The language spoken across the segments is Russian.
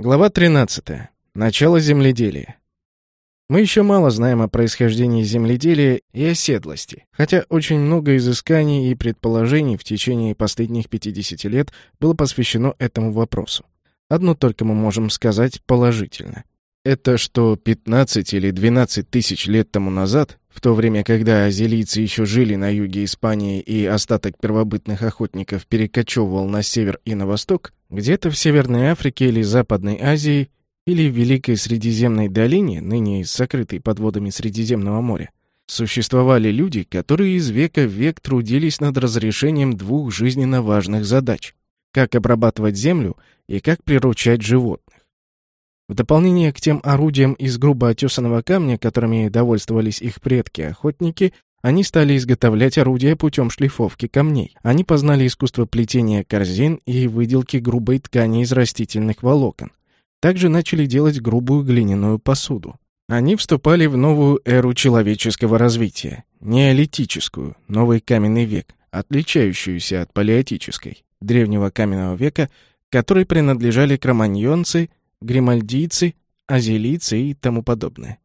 Глава 13. Начало земледелия. Мы еще мало знаем о происхождении земледелия и оседлости, хотя очень много изысканий и предположений в течение последних 50 лет было посвящено этому вопросу. Одно только мы можем сказать положительно. Это что 15 или 12 тысяч лет тому назад, в то время, когда азилийцы еще жили на юге Испании и остаток первобытных охотников перекочевывал на север и на восток, где-то в Северной Африке или Западной Азии или в Великой Средиземной долине, ныне сокрытой под водами Средиземного моря, существовали люди, которые из века в век трудились над разрешением двух жизненно важных задач – как обрабатывать землю и как приручать животных. В дополнение к тем орудиям из грубо отесанного камня, которыми довольствовались их предки-охотники, они стали изготовлять орудия путем шлифовки камней. Они познали искусство плетения корзин и выделки грубой ткани из растительных волокон. Также начали делать грубую глиняную посуду. Они вступали в новую эру человеческого развития, неолитическую, новый каменный век, отличающуюся от палеотической, древнего каменного века, которой принадлежали кроманьонцы, гримальдийцы, азилийцы и тому подобное.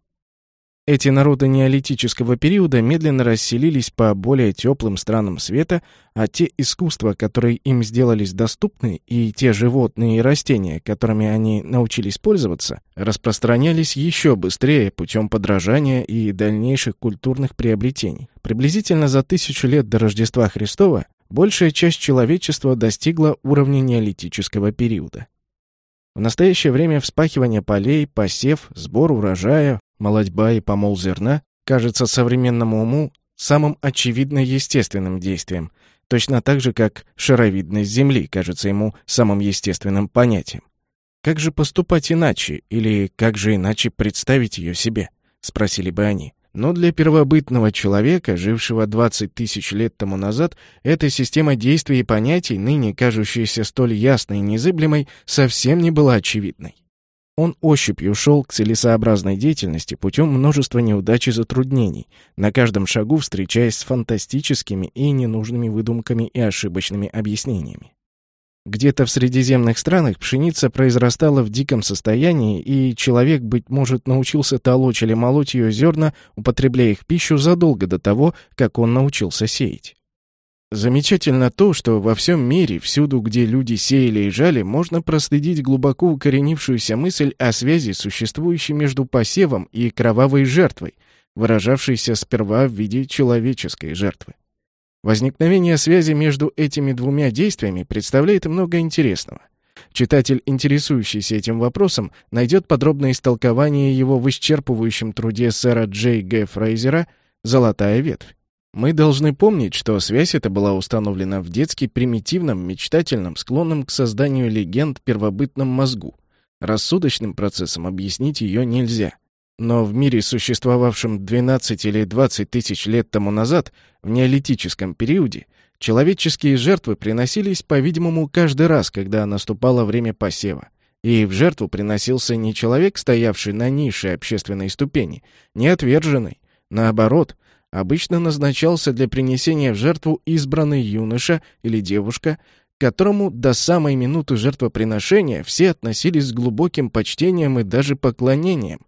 Эти народы неолитического периода медленно расселились по более теплым странам света, а те искусства, которые им сделались доступны, и те животные и растения, которыми они научились пользоваться, распространялись еще быстрее путем подражания и дальнейших культурных приобретений. Приблизительно за тысячу лет до Рождества Христова большая часть человечества достигла уровня неолитического периода. В настоящее время вспахивание полей, посев, сбор урожая, молодьба и помол зерна кажется современному уму самым очевидно естественным действием, точно так же, как шаровидность Земли кажется ему самым естественным понятием. Как же поступать иначе, или как же иначе представить ее себе, спросили бы они. Но для первобытного человека, жившего 20 тысяч лет тому назад, эта система действий и понятий, ныне кажущаяся столь ясной и незыблемой, совсем не была очевидной. Он ощупью шел к целесообразной деятельности путем множества неудач и затруднений, на каждом шагу встречаясь с фантастическими и ненужными выдумками и ошибочными объяснениями. Где-то в средиземных странах пшеница произрастала в диком состоянии, и человек, быть может, научился толочь или молоть ее зерна, употребляя их пищу задолго до того, как он научился сеять. Замечательно то, что во всем мире, всюду, где люди сеяли и жали, можно проследить глубоко укоренившуюся мысль о связи, существующей между посевом и кровавой жертвой, выражавшейся сперва в виде человеческой жертвы. Возникновение связи между этими двумя действиями представляет много интересного. Читатель, интересующийся этим вопросом, найдет подробное истолкование его в исчерпывающем труде сэра Джей Г. Фрейзера «Золотая ветвь». Мы должны помнить, что связь эта была установлена в детски примитивном, мечтательном, склонном к созданию легенд первобытном мозгу. Рассудочным процессом объяснить ее нельзя. Но в мире, существовавшем 12 или 20 тысяч лет тому назад, в неолитическом периоде, человеческие жертвы приносились, по-видимому, каждый раз, когда наступало время посева. И в жертву приносился не человек, стоявший на низшей общественной ступени, не отверженный. Наоборот, обычно назначался для принесения в жертву избранный юноша или девушка, которому до самой минуты жертвоприношения все относились с глубоким почтением и даже поклонением.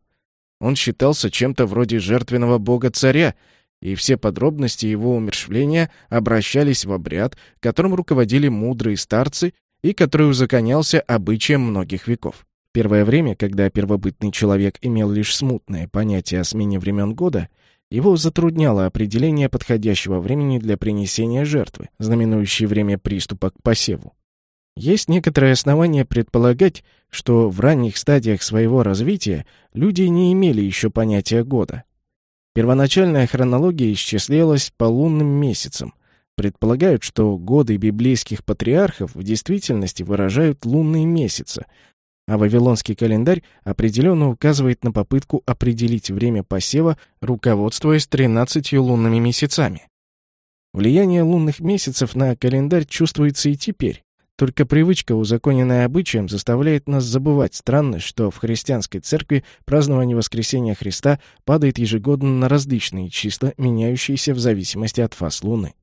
Он считался чем-то вроде жертвенного бога-царя, и все подробности его умершвления обращались в обряд, которым руководили мудрые старцы и который узаконялся обычаем многих веков. Первое время, когда первобытный человек имел лишь смутное понятие о смене времен года — его затрудняло определение подходящего времени для принесения жертвы, знаменующей время приступа к посеву. Есть некоторые основания предполагать, что в ранних стадиях своего развития люди не имели еще понятия года. Первоначальная хронология исчислялась по лунным месяцам. Предполагают, что годы библейских патриархов в действительности выражают лунные месяцы, а вавилонский календарь определенно указывает на попытку определить время посева, руководствуясь 13 лунными месяцами. Влияние лунных месяцев на календарь чувствуется и теперь. Только привычка, узаконенная обычаем, заставляет нас забывать странность, что в христианской церкви празднование воскресения Христа падает ежегодно на различные числа, меняющиеся в зависимости от фаз Луны.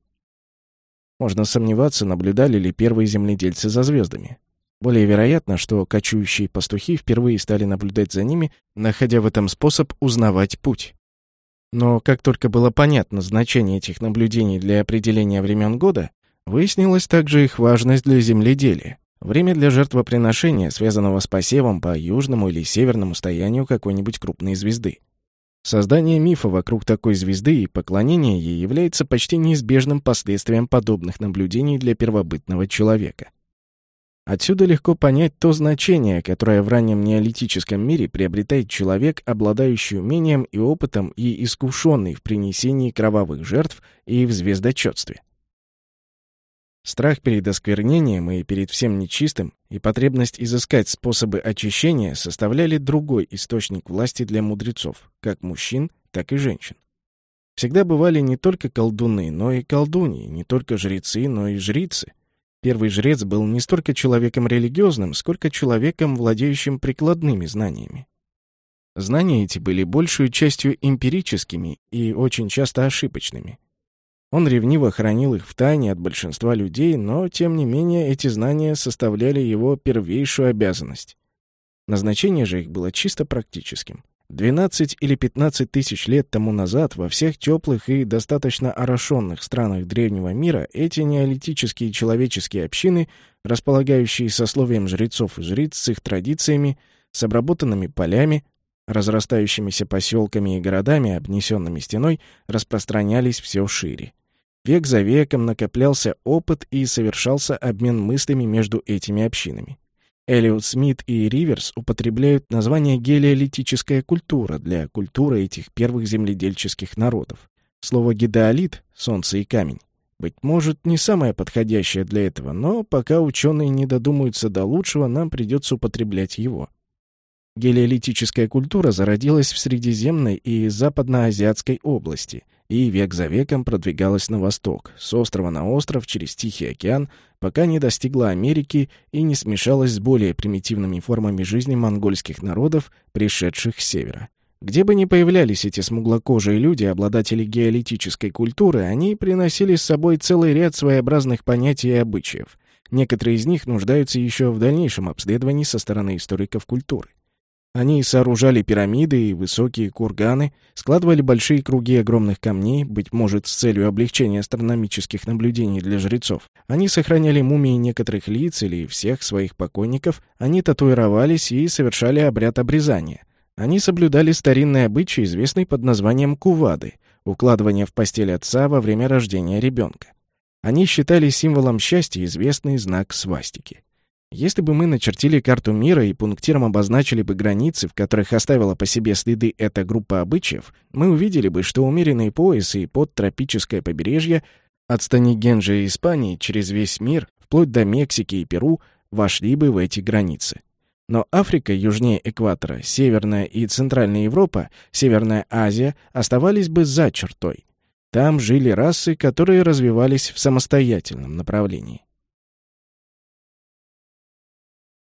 Можно сомневаться, наблюдали ли первые земледельцы за звездами. Более вероятно, что кочующие пастухи впервые стали наблюдать за ними, находя в этом способ узнавать путь. Но как только было понятно значение этих наблюдений для определения времен года, выяснилась также их важность для земледелия. Время для жертвоприношения, связанного с посевом по южному или северному стоянию какой-нибудь крупной звезды. Создание мифа вокруг такой звезды и поклонение ей является почти неизбежным последствием подобных наблюдений для первобытного человека. Отсюда легко понять то значение, которое в раннем неолитическом мире приобретает человек, обладающий умением и опытом и искушенный в принесении кровавых жертв и в звездочетстве. Страх перед осквернением и перед всем нечистым и потребность изыскать способы очищения составляли другой источник власти для мудрецов, как мужчин, так и женщин. Всегда бывали не только колдуны, но и колдуньи, не только жрецы, но и жрицы — Первый жрец был не столько человеком религиозным, сколько человеком, владеющим прикладными знаниями. Знания эти были большую частью эмпирическими и очень часто ошибочными. Он ревниво хранил их в тайне от большинства людей, но, тем не менее, эти знания составляли его первейшую обязанность. Назначение же их было чисто практическим. 12 или 15 тысяч лет тому назад во всех теплых и достаточно орошенных странах древнего мира эти неолитические человеческие общины, располагающие сословием жрецов и жриц с их традициями, с обработанными полями, разрастающимися поселками и городами, обнесенными стеной, распространялись все шире. Век за веком накоплялся опыт и совершался обмен мыслями между этими общинами. Элиот Смит и Риверс употребляют название гелиолитическая культура для культуры этих первых земледельческих народов. Слово «гидеолит» — солнце и камень. Быть может, не самое подходящее для этого, но пока ученые не додумаются до лучшего, нам придется употреблять его. Гелиолитическая культура зародилась в Средиземной и Западноазиатской области и век за веком продвигалась на восток, с острова на остров через Тихий океан, пока не достигла Америки и не смешалась с более примитивными формами жизни монгольских народов, пришедших с севера. Где бы ни появлялись эти смуглокожие люди, обладатели геолитической культуры, они приносили с собой целый ряд своеобразных понятий и обычаев. Некоторые из них нуждаются еще в дальнейшем обследовании со стороны историков культуры. Они сооружали пирамиды и высокие курганы, складывали большие круги огромных камней, быть может, с целью облегчения астрономических наблюдений для жрецов. Они сохраняли мумии некоторых лиц или всех своих покойников, они татуировались и совершали обряд обрезания. Они соблюдали старинный обычай, известный под названием кувады — укладывание в постель отца во время рождения ребенка. Они считали символом счастья известный знак свастики. Если бы мы начертили карту мира и пунктиром обозначили бы границы, в которых оставила по себе следы эта группа обычаев, мы увидели бы, что умеренные поясы и подтропическое побережье от Станигенжа и Испании через весь мир, вплоть до Мексики и Перу, вошли бы в эти границы. Но Африка южнее экватора, Северная и Центральная Европа, Северная Азия оставались бы за чертой. Там жили расы, которые развивались в самостоятельном направлении.